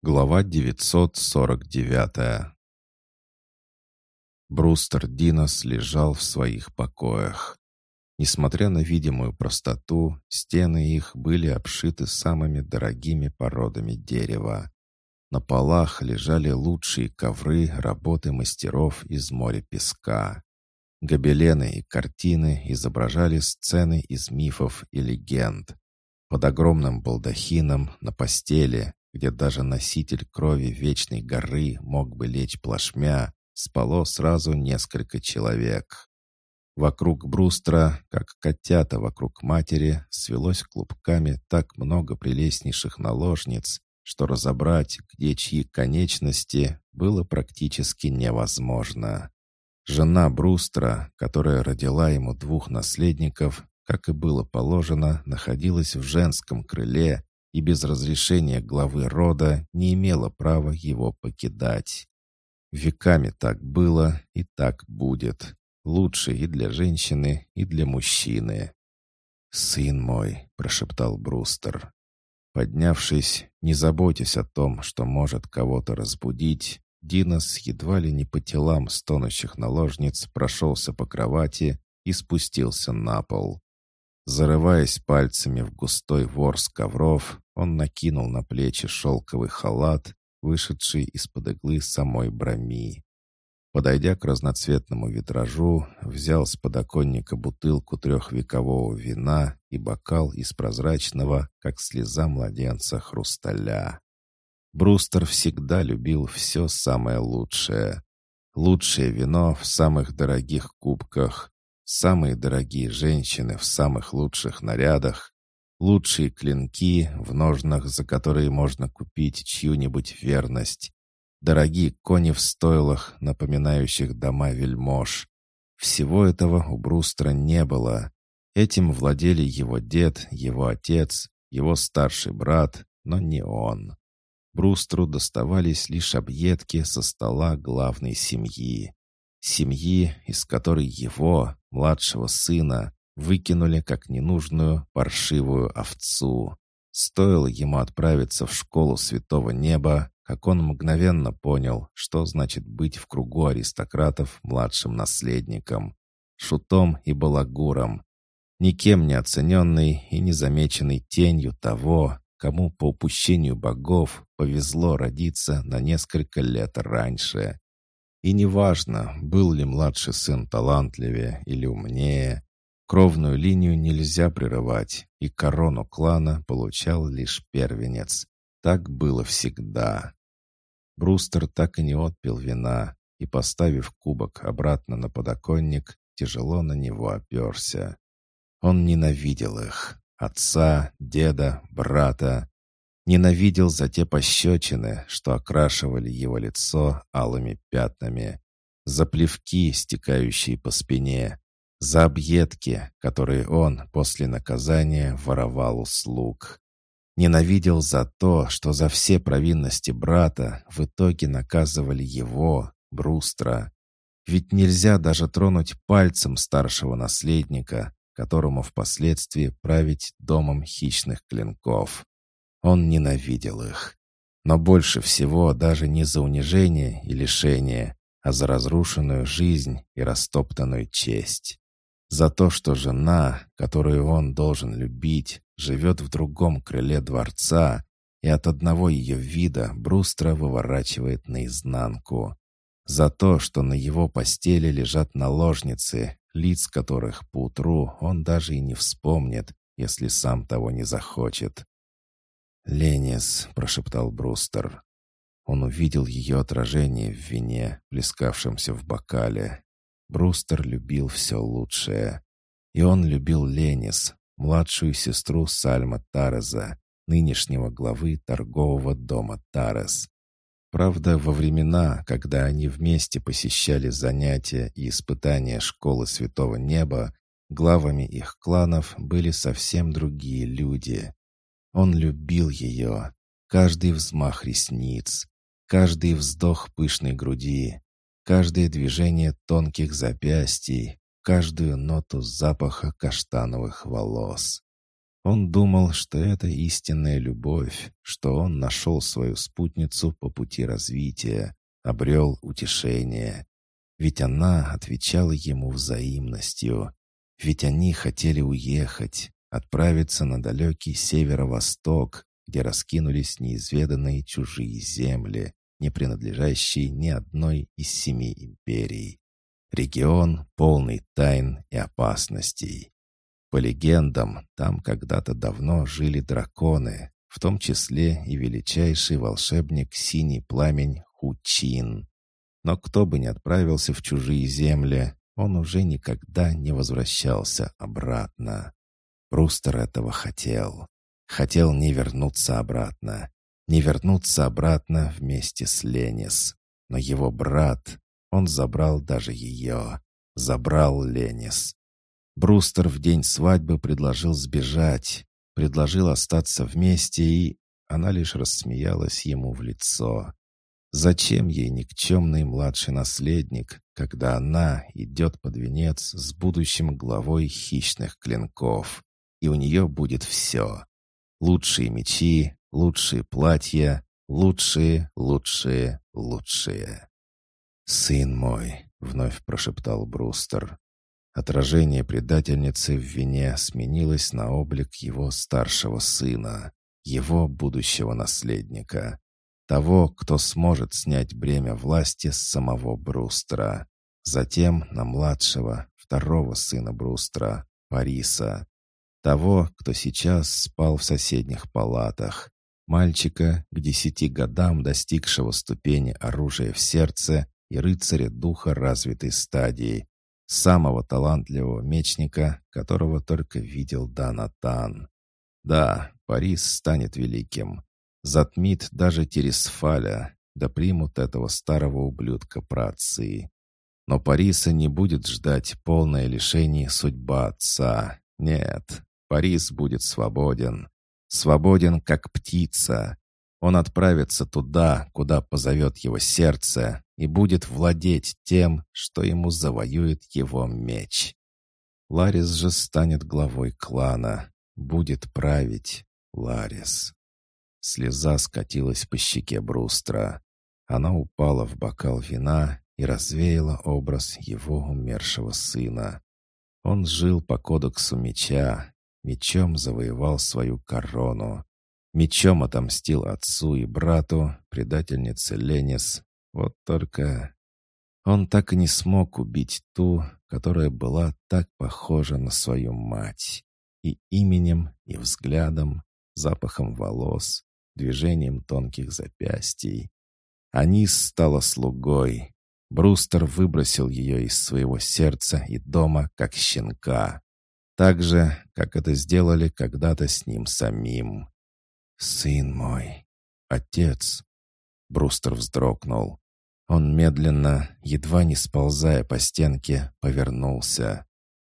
Глава 949 Брустер Динос лежал в своих покоях. Несмотря на видимую простоту, стены их были обшиты самыми дорогими породами дерева. На полах лежали лучшие ковры работы мастеров из моря песка. Гобелены и картины изображали сцены из мифов и легенд. Под огромным балдахином на постели где даже носитель крови Вечной горы мог бы лечь плашмя, спало сразу несколько человек. Вокруг Брустра, как котята вокруг матери, свелось клубками так много прелестнейших наложниц, что разобрать, где чьи конечности, было практически невозможно. Жена Брустра, которая родила ему двух наследников, как и было положено, находилась в женском крыле и без разрешения главы рода не имела права его покидать. Веками так было и так будет. Лучше и для женщины, и для мужчины. «Сын мой», — прошептал Брустер. Поднявшись, не заботясь о том, что может кого-то разбудить, Динос едва ли не по телам стонущих наложниц прошелся по кровати и спустился на пол. Зарываясь пальцами в густой ворс ковров, он накинул на плечи шелковый халат, вышедший из-под иглы самой Брами. Подойдя к разноцветному витражу, взял с подоконника бутылку трехвекового вина и бокал из прозрачного, как слеза младенца, хрусталя. Брустер всегда любил все самое лучшее. Лучшее вино в самых дорогих кубках, Самые дорогие женщины в самых лучших нарядах, лучшие клинки в ножнах, за которые можно купить чью-нибудь верность, дорогие кони в стойлах, напоминающих дома вельмож. Всего этого у Брустра не было. Этим владели его дед, его отец, его старший брат, но не он. Брустру доставались лишь объедки со стола главной семьи. Семьи, из которой его, младшего сына, выкинули как ненужную паршивую овцу. Стоило ему отправиться в школу Святого Неба, как он мгновенно понял, что значит быть в кругу аристократов младшим наследником, шутом и балагуром, никем не оцененный и незамеченный тенью того, кому по упущению богов повезло родиться на несколько лет раньше. И неважно, был ли младший сын талантливее или умнее, кровную линию нельзя прерывать, и корону клана получал лишь первенец. Так было всегда. Брустер так и не отпил вина, и, поставив кубок обратно на подоконник, тяжело на него оперся. Он ненавидел их — отца, деда, брата, Ненавидел за те пощечины, что окрашивали его лицо алыми пятнами, за плевки, стекающие по спине, за объедки, которые он после наказания воровал у слуг. Ненавидел за то, что за все провинности брата в итоге наказывали его, Брустра. Ведь нельзя даже тронуть пальцем старшего наследника, которому впоследствии править домом хищных клинков. Он ненавидел их. Но больше всего даже не за унижение и лишение, а за разрушенную жизнь и растоптанную честь. За то, что жена, которую он должен любить, живет в другом крыле дворца, и от одного ее вида Брустра выворачивает наизнанку. За то, что на его постели лежат наложницы, лиц которых поутру он даже и не вспомнит, если сам того не захочет. «Ленис», — прошептал Брустер. Он увидел ее отражение в вине, плескавшемся в бокале. Брустер любил все лучшее. И он любил Ленис, младшую сестру Сальма Тареза, нынешнего главы торгового дома Тарес. Правда, во времена, когда они вместе посещали занятия и испытания школы Святого Неба, главами их кланов были совсем другие люди. Он любил ее. Каждый взмах ресниц, каждый вздох пышной груди, каждое движение тонких запястий, каждую ноту запаха каштановых волос. Он думал, что это истинная любовь, что он нашел свою спутницу по пути развития, обрел утешение. Ведь она отвечала ему взаимностью. Ведь они хотели уехать, отправиться на далекий северо-восток, где раскинулись неизведанные чужие земли, не принадлежащие ни одной из семи империй. Регион, полный тайн и опасностей. По легендам, там когда-то давно жили драконы, в том числе и величайший волшебник Синий Пламень Хучин. Но кто бы ни отправился в чужие земли, он уже никогда не возвращался обратно. Брустер этого хотел. Хотел не вернуться обратно. Не вернуться обратно вместе с Ленис. Но его брат, он забрал даже ее. Забрал Ленис. Брустер в день свадьбы предложил сбежать, предложил остаться вместе, и она лишь рассмеялась ему в лицо. Зачем ей никчемный младший наследник, когда она идет под венец с будущим главой хищных клинков, и у нее будет все? Лучшие мечи, лучшие платья, лучшие, лучшие, лучшие. «Сын мой», — вновь прошептал Брустер, Отражение предательницы в вине сменилось на облик его старшего сына, его будущего наследника, того, кто сможет снять бремя власти с самого Брустера, затем на младшего, второго сына Брустера, Париса, того, кто сейчас спал в соседних палатах, мальчика, к десяти годам достигшего ступени оружия в сердце и рыцаря духа развитой стадии, самого талантливого мечника, которого только видел Данатан. Да, Парис станет великим. Затмит даже Тересфаля, да примут этого старого ублюдка праотцы. Но Париса не будет ждать полное лишение судьба отца. Нет, Парис будет свободен. Свободен, как птица. Он отправится туда, куда позовет его сердце, и будет владеть тем, что ему завоюет его меч. Ларис же станет главой клана, будет править Ларис. Слеза скатилась по щеке Брустра. Она упала в бокал вина и развеяла образ его умершего сына. Он жил по кодексу меча, мечом завоевал свою корону. Мечом отомстил отцу и брату, предательнице Ленис. Вот только он так и не смог убить ту, которая была так похожа на свою мать. И именем, и взглядом, запахом волос, движением тонких запястий. Анис стала слугой. Брустер выбросил ее из своего сердца и дома, как щенка. Так же, как это сделали когда-то с ним самим. «Сын мой! Отец!» Брустер вздрогнул. Он медленно, едва не сползая по стенке, повернулся.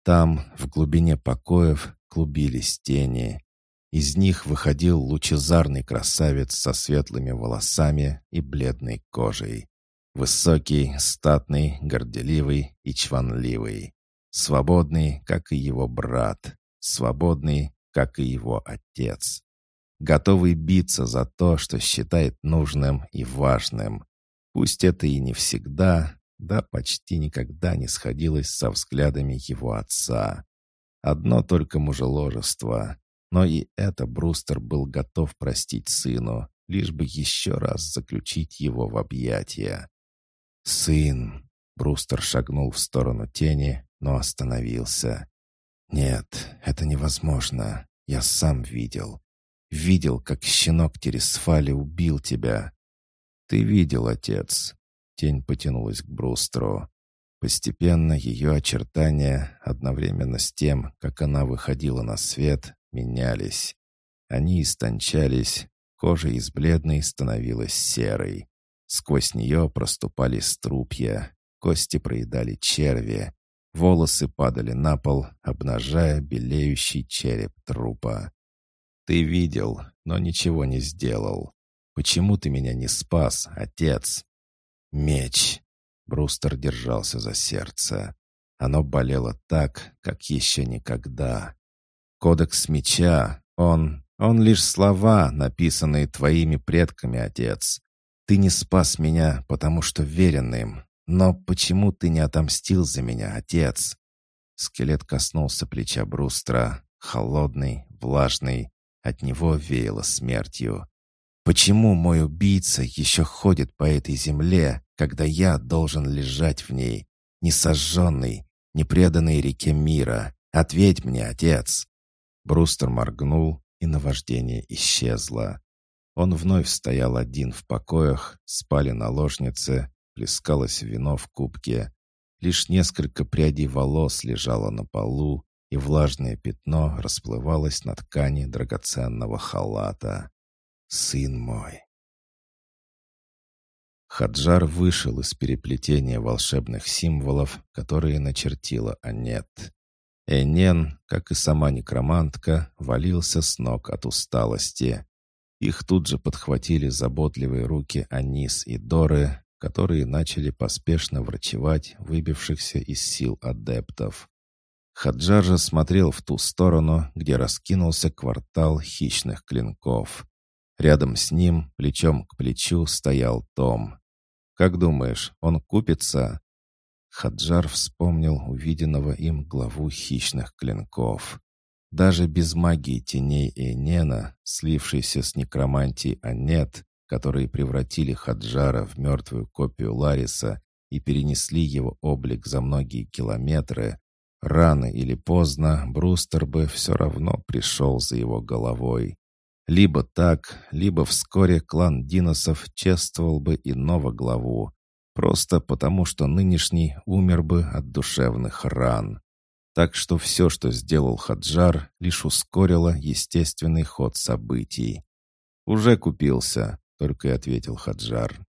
Там, в глубине покоев, клубились тени. Из них выходил лучезарный красавец со светлыми волосами и бледной кожей. Высокий, статный, горделивый и чванливый. Свободный, как и его брат. Свободный, как и его отец готовый биться за то, что считает нужным и важным. Пусть это и не всегда, да почти никогда не сходилось со взглядами его отца. Одно только мужеложество. Но и это Брустер был готов простить сыну, лишь бы еще раз заключить его в объятия. «Сын!» — Брустер шагнул в сторону тени, но остановился. «Нет, это невозможно. Я сам видел. Видел, как щенок Тересфали убил тебя. Ты видел, отец. Тень потянулась к Брустеру. Постепенно ее очертания, одновременно с тем, как она выходила на свет, менялись. Они истончались, кожа из бледной становилась серой. Сквозь нее проступали струпья, кости проедали черви, волосы падали на пол, обнажая белеющий череп трупа. Ты видел, но ничего не сделал. Почему ты меня не спас, отец? Меч. Брустер держался за сердце. Оно болело так, как еще никогда. Кодекс меча, Он, он лишь слова, написанные твоими предками, отец. Ты не спас меня, потому что верен им. Но почему ты не отомстил за меня, отец?» Скелет коснулся плеча Брустра, холодный, влажный. От него веяло смертью. «Почему мой убийца еще ходит по этой земле, когда я должен лежать в ней, несожженный, непреданный реке мира? Ответь мне, отец!» Брустер моргнул, и наваждение исчезло. Он вновь стоял один в покоях, спали наложницы, плескалось вино в кубке. Лишь несколько прядей волос лежало на полу, и влажное пятно расплывалось на ткани драгоценного халата. «Сын мой!» Хаджар вышел из переплетения волшебных символов, которые начертила Анет. Энен, как и сама некромантка, валился с ног от усталости. Их тут же подхватили заботливые руки Анис и Доры, которые начали поспешно врачевать выбившихся из сил адептов. Хаджар же смотрел в ту сторону, где раскинулся квартал хищных клинков. Рядом с ним, плечом к плечу, стоял Том. «Как думаешь, он купится?» Хаджар вспомнил увиденного им главу хищных клинков. Даже без магии теней и Нена, слившейся с некромантией Анет, которые превратили Хаджара в мертвую копию Лариса и перенесли его облик за многие километры, рано или поздно Брустер бы все равно пришел за его головой. Либо так, либо вскоре клан Диносов чествовал бы иного главу, просто потому что нынешний умер бы от душевных ран. Так что все, что сделал Хаджар, лишь ускорило естественный ход событий. «Уже купился», — только и ответил Хаджар.